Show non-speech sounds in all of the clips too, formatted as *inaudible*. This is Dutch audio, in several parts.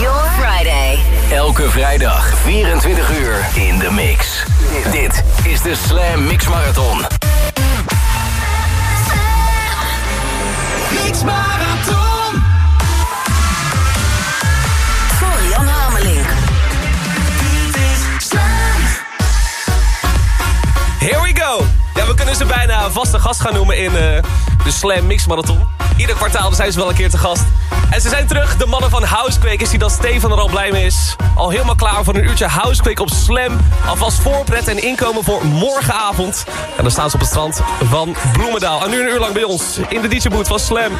your Friday. Elke vrijdag 24 uur in de mix. Dit is de Slam Mix Marathon. Mix Marathon. Florian Hamelink. Here we go! Ja, we kunnen ze bijna een vaste gast gaan noemen in eh, de Slam Mix Marathon. Ieder kwartaal zijn ze wel een keer te gast. En ze zijn terug, de mannen van Housequake. Is die dat Stefan er al blij mee is? Al helemaal klaar voor een uurtje Housequake op Slam. Alvast voorpret en inkomen voor morgenavond. En dan staan ze op het strand van Bloemendaal. En nu een uur lang bij ons in de DJ-boot van Slam.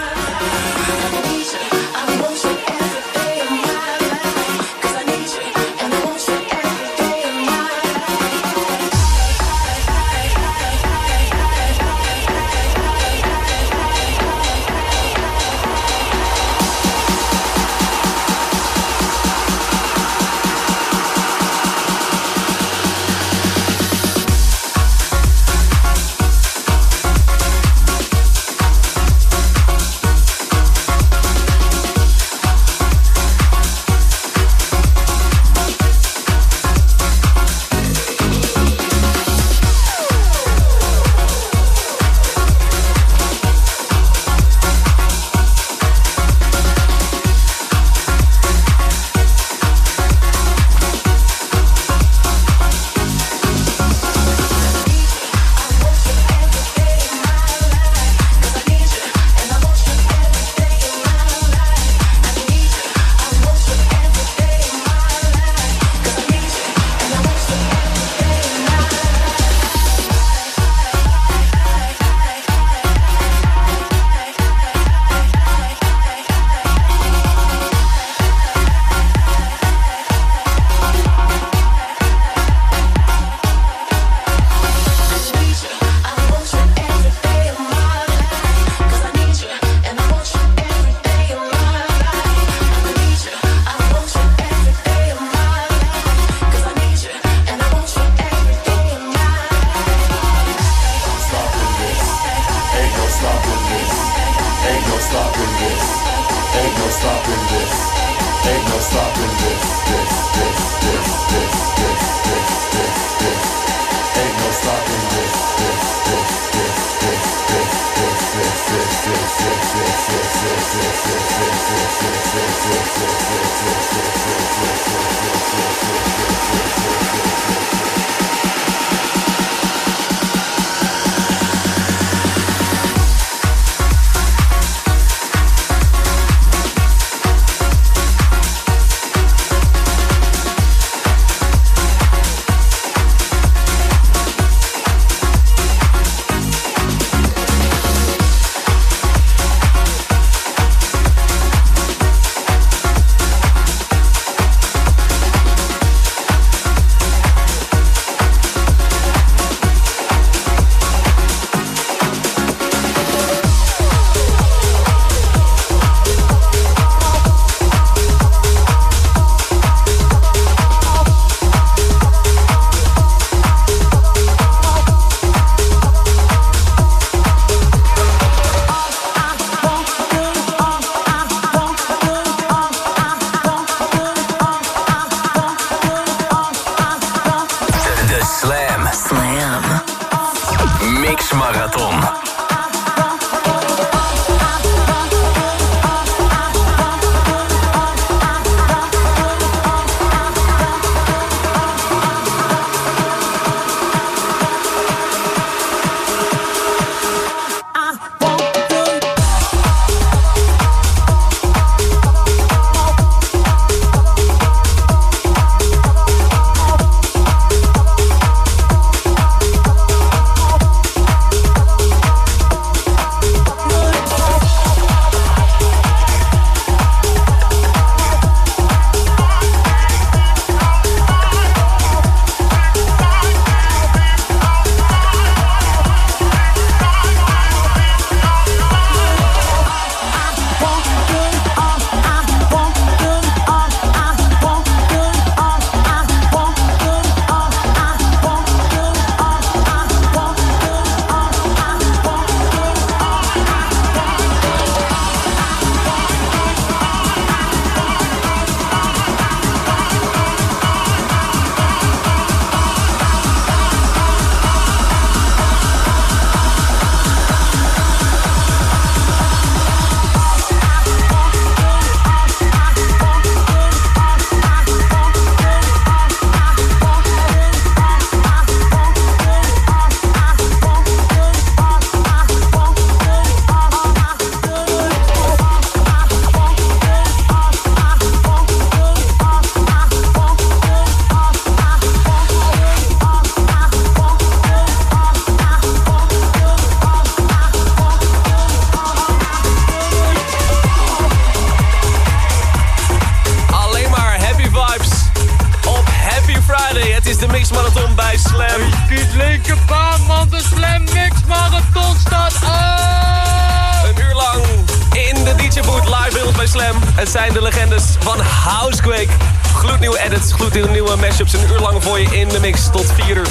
Het zijn de legendes van Housequake. Gloednieuwe edits, gloednieuwe mashups. Een uur lang voor je in de mix tot 4 uur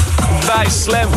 bij Slam.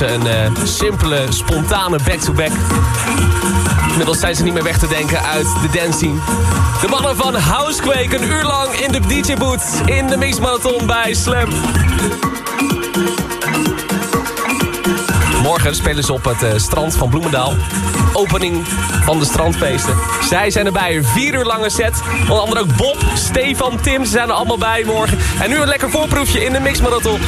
Een eh, simpele, spontane back-to-back. Inmiddels zijn ze niet meer weg te denken uit de dance. De mannen van Housequake een uur lang in de DJ-boot in de mixmarathon bij Slam. Morgen spelen ze op het eh, strand van Bloemendaal. Opening van de strandfeesten. Zij zijn erbij, een vier uur lange set. Onder andere ook Bob, Stefan, Tim, ze zijn er allemaal bij morgen. En nu een lekker voorproefje in de mixmarathon.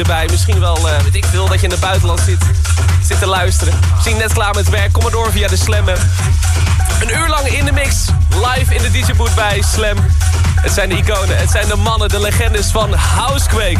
Erbij? Misschien wel, eh, weet ik veel, dat je in het buitenland zit, zit te luisteren. Misschien net klaar met werk. Kom maar door via de Slam app. Een uur lang in de mix. Live in de DJ-boot bij Slam. Het zijn de iconen, het zijn de mannen, de legendes van Housequake.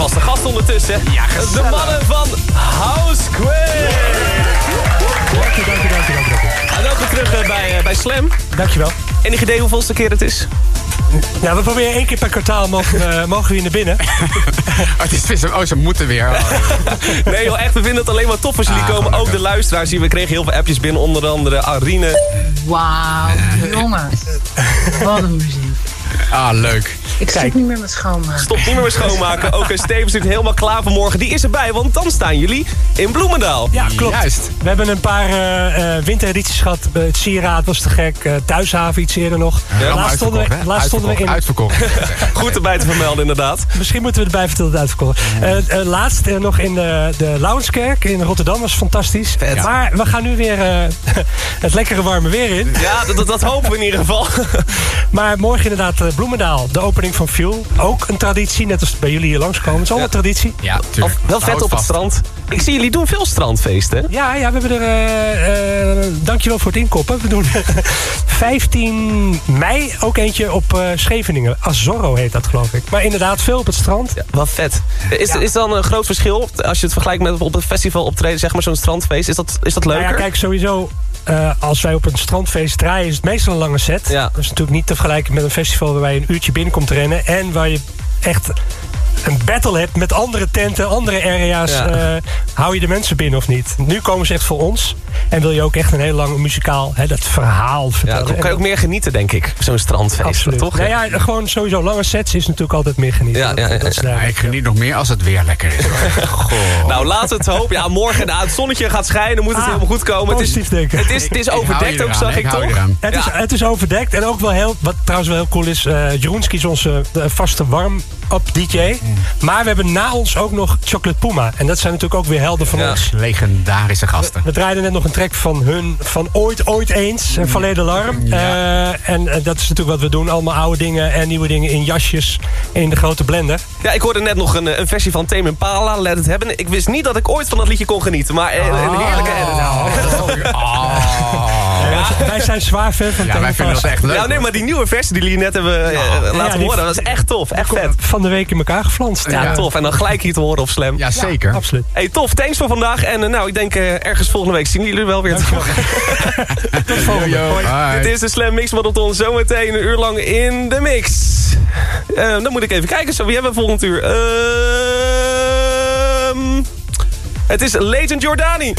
Vaste gast ondertussen. Ja, De mannen van House Quake. Dank je, dank je, dank je, dank je. En welkom terug eh, bij, eh, bij Slam. Dankjewel. Enig idee hoeveelste keer het is? Ja, we proberen één keer per kwartaal mogen, we- *laughs* mogen we hier naar binnen. *laughs* Oh, het is oh, ze moeten weer. Oh, *laughs* Nee joh, echt, we vinden het alleen maar tof als jullie Ah, komen. Ook de luisteraars hier. We kregen heel veel appjes binnen, onder andere Arine. Wauw, jongens. Wat een muziek. Ah, leuk. Ik Kijk. zit niet meer met schoonmaken. Stop niet meer met schoonmaken. Ook eh, Steven zit helemaal klaar voor morgen. Die is erbij, want dan staan jullie in Bloemendaal. Ja, klopt. Juist. We hebben een paar eh, eh, winteredities gehad. Eh, Het Sieraad was te gek. eh, Thuishaven iets eerder nog. Allemaal laatst stonden uitverkocht, we, laatst stonden we in... Uitverkocht. *laughs* Goed erbij te vermelden, inderdaad. Misschien moeten we erbij vertellen dat het uitverkocht is. Eh, eh, laatst nog in de, de Lauwenskerk in Rotterdam was fantastisch. Vet. Maar we gaan nu weer eh, *laughs* het lekkere warme weer in. Ja, dat, dat, dat hopen we in ieder geval. *laughs* Maar morgen inderdaad Bloemendaal. De opening van Fuel. Ook een traditie, net als bij jullie hier langskomen. Het is allemaal Ja. traditie. Ja, Of, tuurlijk. wel vet Houd op het strand. Ik zie jullie doen veel strandfeesten. Ja, ja, we hebben er... eh, eh, dankjewel voor het inkoppen. We doen *laughs* 15 mei ook eentje op eh, Scheveningen. Azorro heet dat, geloof ik. Maar inderdaad, veel op het strand. Ja, wat vet. Is, Ja. is dan een groot verschil als je het vergelijkt met op een festival optreden, zeg maar zo'n strandfeest? Is dat, is dat Nou leuker? ja, kijk, sowieso... eh, als wij op een strandfeest draaien, is het meestal een lange set. Ja. Dat is natuurlijk niet te vergelijken met een festival waarbij je een uurtje binnenkomt rennen. En waar je echt een battle hebt met andere tenten, andere area's. Ja. eh, hou je de mensen binnen of niet? Nu komen ze echt voor ons. En wil je ook echt een heel lang muzikaal, hè, dat verhaal ja, vertellen. dan kan je ook meer genieten, denk ik. Zo'n strandfeest, Absoluut. toch? Nou ja, gewoon sowieso lange sets is natuurlijk altijd meer genieten. Ja, ja, ja, Dat- dat ja. Ja, ik geniet nog meer als het weer lekker is. Hoor. *laughs* Goh. Nou, laten we het hopen. Ja, morgen nou, het zonnetje gaat schijnen, moet het Ah, helemaal goed komen. Het is, positief denken. het is, het is Ik hou overdekt ook, zag ik, toch? Het, is, Ja. het is overdekt en ook wel heel, wat trouwens wel heel cool is, eh Jeroenski is onze de vaste warm-up DJ. Maar we hebben na ons ook nog Chocolate Puma. En dat zijn natuurlijk ook weer helden van Ja. ons. Legendarische gasten. We draaiden net nog een track van hun, van ooit, ooit eens, en Valet de Larm. Ja. Eh, en eh, dat is natuurlijk wat we doen. Allemaal oude dingen en nieuwe dingen in jasjes in de grote blender. Ja, ik hoorde net nog een, eh, een versie van Tame Impala, Let It Happen. Ik wist niet dat ik ooit van dat liedje kon genieten, maar eh, een heerlijke edit. Oh. *laughs* Wij zijn zwaar fan van Ja, Tame wij vinden dat echt leuk. Ja, nee, maar die nieuwe versie die jullie net hebben eh, Ja, laten die- horen, dat is echt tof, echt vet. Van de week in elkaar geflanst. Ja, Ja. tof. En dan gelijk hier te horen op Slam. Ja, zeker. Absoluut. Hey, tof. Thanks voor vandaag. En eh, nou, ik denk eh, ergens volgende week zien jullie wel weer terug. *laughs* Tot volgende. Bye. Dit is de Slam Mix Marathon. Zometeen een uur lang in de mix. Dan moet ik even kijken. Zo, wie hebben we volgend uur? Ehm, het is Legend Jordani.